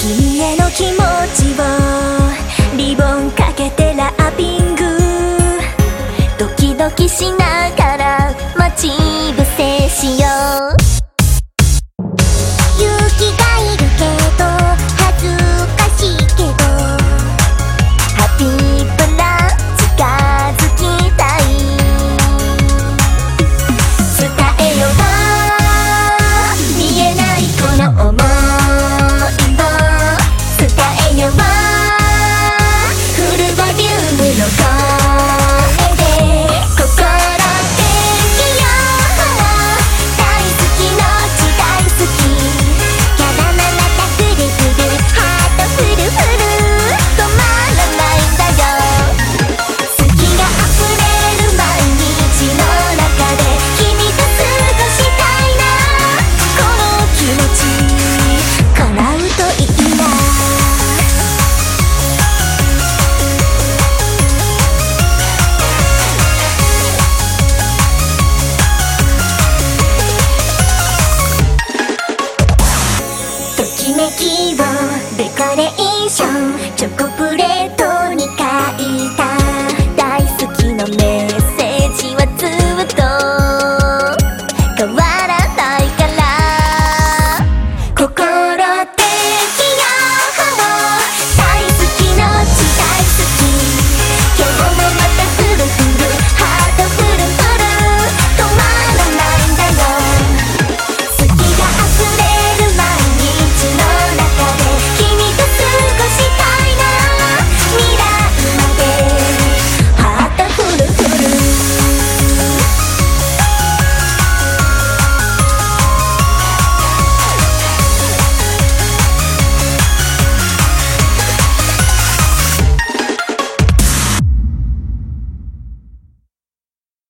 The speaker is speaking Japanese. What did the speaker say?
君への気持ちをリボンかけてラッピングドキドキしながら待ち伏せしよう like